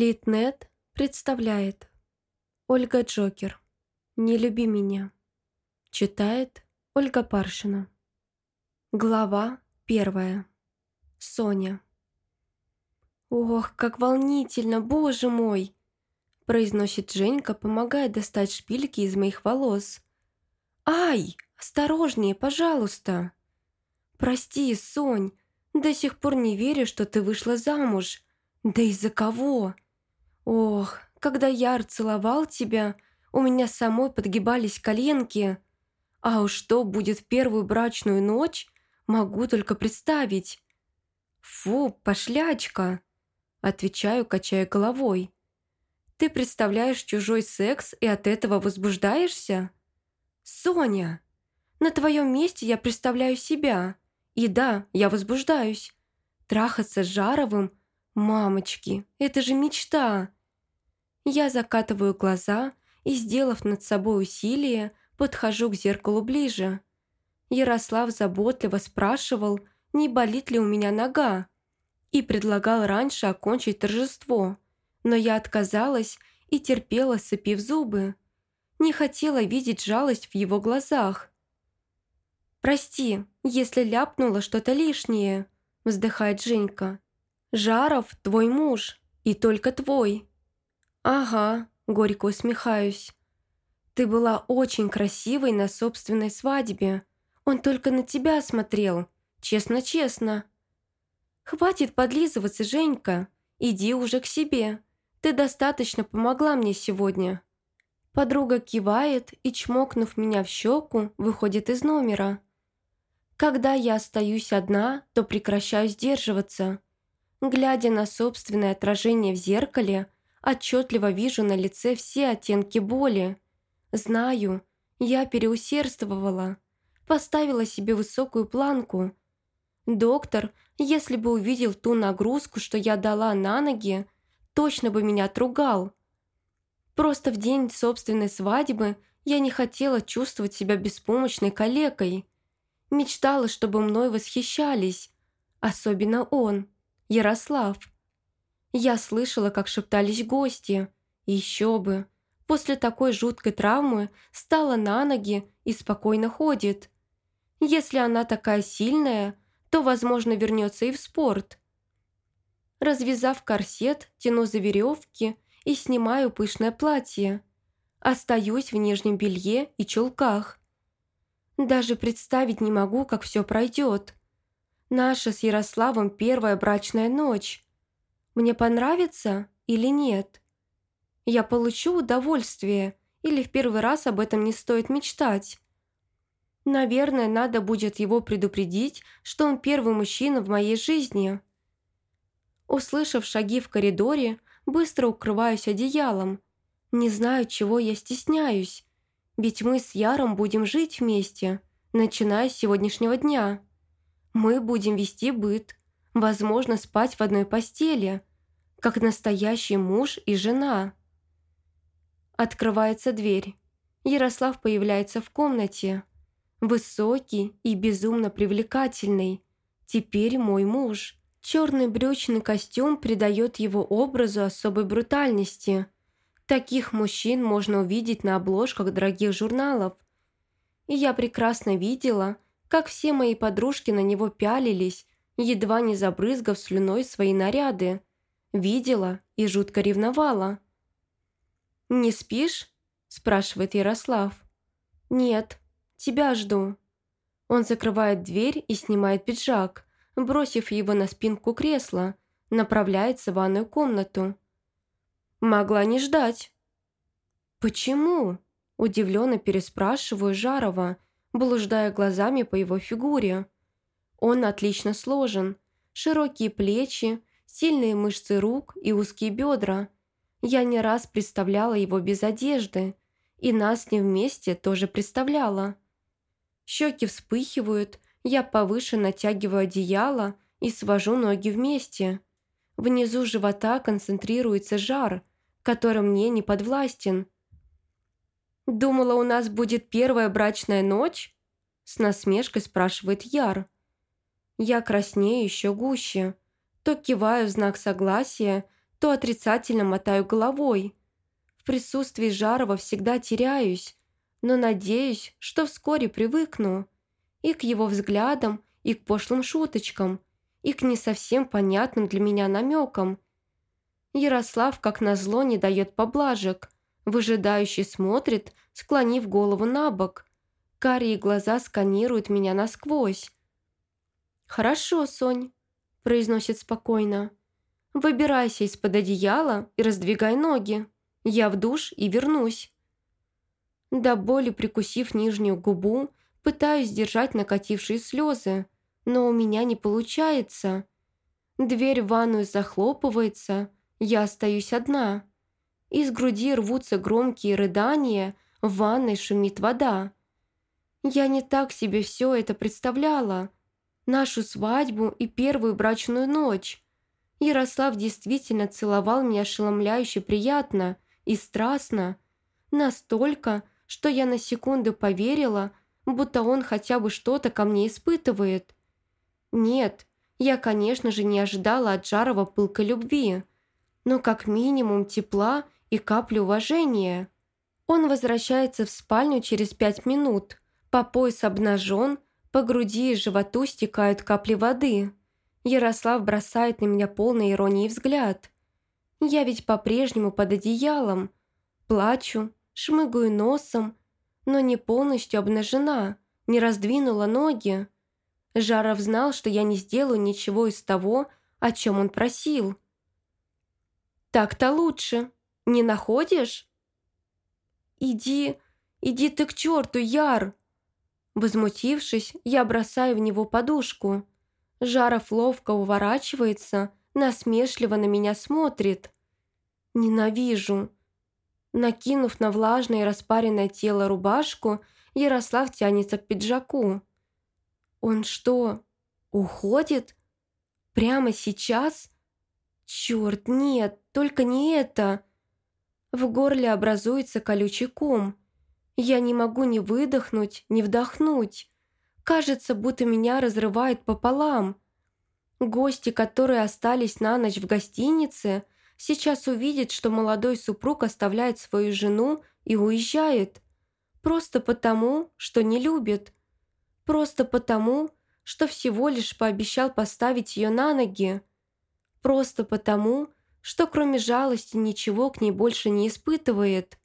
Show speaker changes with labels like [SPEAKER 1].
[SPEAKER 1] Литнет представляет Ольга Джокер «Не люби меня» Читает Ольга Паршина Глава первая Соня «Ох, как волнительно, боже мой!» произносит Женька, помогая достать шпильки из моих волос. «Ай, осторожнее, пожалуйста!» «Прости, Сонь, до сих пор не верю, что ты вышла замуж. Да из-за кого?» «Ох, когда Яр целовал тебя, у меня самой подгибались коленки. А уж что будет в первую брачную ночь, могу только представить». «Фу, пошлячка!» Отвечаю, качая головой. «Ты представляешь чужой секс и от этого возбуждаешься?» «Соня, на твоем месте я представляю себя. И да, я возбуждаюсь. Трахаться с Жаровым? Мамочки, это же мечта!» Я закатываю глаза и, сделав над собой усилие, подхожу к зеркалу ближе. Ярослав заботливо спрашивал, не болит ли у меня нога, и предлагал раньше окончить торжество, но я отказалась и терпела, сцепив зубы. Не хотела видеть жалость в его глазах. «Прости, если ляпнула что-то лишнее», – вздыхает Женька. «Жаров – твой муж, и только твой. «Ага», – горько усмехаюсь. «Ты была очень красивой на собственной свадьбе. Он только на тебя смотрел. Честно-честно». «Хватит подлизываться, Женька. Иди уже к себе. Ты достаточно помогла мне сегодня». Подруга кивает и, чмокнув меня в щеку, выходит из номера. Когда я остаюсь одна, то прекращаю сдерживаться. Глядя на собственное отражение в зеркале – Отчетливо вижу на лице все оттенки боли. Знаю, я переусердствовала, поставила себе высокую планку. Доктор, если бы увидел ту нагрузку, что я дала на ноги, точно бы меня отругал. Просто в день собственной свадьбы я не хотела чувствовать себя беспомощной калекой. Мечтала, чтобы мной восхищались. Особенно он, Ярослав. Я слышала, как шептались гости. Еще бы. После такой жуткой травмы стала на ноги и спокойно ходит. Если она такая сильная, то, возможно, вернется и в спорт. Развязав корсет, тяну за веревки и снимаю пышное платье. Остаюсь в нижнем белье и чулках. Даже представить не могу, как все пройдет. Наша с Ярославом первая брачная ночь. Мне понравится или нет? Я получу удовольствие или в первый раз об этом не стоит мечтать? Наверное, надо будет его предупредить, что он первый мужчина в моей жизни. Услышав шаги в коридоре, быстро укрываюсь одеялом. Не знаю, чего я стесняюсь, ведь мы с Яром будем жить вместе, начиная с сегодняшнего дня. Мы будем вести быт, возможно, спать в одной постели, как настоящий муж и жена. Открывается дверь. Ярослав появляется в комнате. Высокий и безумно привлекательный. Теперь мой муж. Черный брючный костюм придает его образу особой брутальности. Таких мужчин можно увидеть на обложках дорогих журналов. И я прекрасно видела, как все мои подружки на него пялились, едва не забрызгав слюной свои наряды. Видела и жутко ревновала. «Не спишь?» – спрашивает Ярослав. «Нет, тебя жду». Он закрывает дверь и снимает пиджак, бросив его на спинку кресла, направляется в ванную комнату. «Могла не ждать». «Почему?» – удивленно переспрашиваю Жарова, блуждая глазами по его фигуре. Он отлично сложен, широкие плечи, сильные мышцы рук и узкие бедра. Я не раз представляла его без одежды, и нас не вместе тоже представляла. Щеки вспыхивают, я повыше натягиваю одеяло и свожу ноги вместе. Внизу живота концентрируется жар, который мне не подвластен. «Думала, у нас будет первая брачная ночь?» С насмешкой спрашивает Яр. Я краснею еще гуще – то киваю в знак согласия, то отрицательно мотаю головой. В присутствии Жарова всегда теряюсь, но надеюсь, что вскоре привыкну. И к его взглядам, и к пошлым шуточкам, и к не совсем понятным для меня намекам. Ярослав, как назло, не дает поблажек, выжидающий смотрит, склонив голову на бок. Карие глаза сканируют меня насквозь. «Хорошо, Сонь», – произносит спокойно. «Выбирайся из-под одеяла и раздвигай ноги. Я в душ и вернусь». До боли прикусив нижнюю губу, пытаюсь держать накатившие слезы, но у меня не получается. Дверь в ванную захлопывается, я остаюсь одна. Из груди рвутся громкие рыдания, в ванной шумит вода. Я не так себе все это представляла. Нашу свадьбу и первую брачную ночь. Ярослав действительно целовал меня ошеломляюще приятно и страстно. Настолько, что я на секунду поверила, будто он хотя бы что-то ко мне испытывает. Нет, я, конечно же, не ожидала от Жарова пылкой любви, но как минимум тепла и капли уважения. Он возвращается в спальню через пять минут, по пояс обнажен, по груди и животу стекают капли воды. Ярослав бросает на меня полный иронии взгляд. Я ведь по-прежнему под одеялом. Плачу, шмыгаю носом, но не полностью обнажена, не раздвинула ноги. Жаров знал, что я не сделаю ничего из того, о чем он просил. «Так-то лучше. Не находишь?» «Иди, иди ты к черту, Яр!» Возмутившись, я бросаю в него подушку. Жаров ловко уворачивается, насмешливо на меня смотрит. Ненавижу. Накинув на влажное и распаренное тело рубашку, Ярослав тянется к пиджаку. Он что, уходит? Прямо сейчас? Черт, нет, только не это. В горле образуется колючий ком. Я не могу ни выдохнуть, ни вдохнуть. Кажется, будто меня разрывает пополам. Гости, которые остались на ночь в гостинице, сейчас увидят, что молодой супруг оставляет свою жену и уезжает. Просто потому, что не любит. Просто потому, что всего лишь пообещал поставить ее на ноги. Просто потому, что кроме жалости ничего к ней больше не испытывает.